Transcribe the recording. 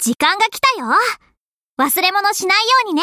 時間が来たよ。忘れ物しないようにね。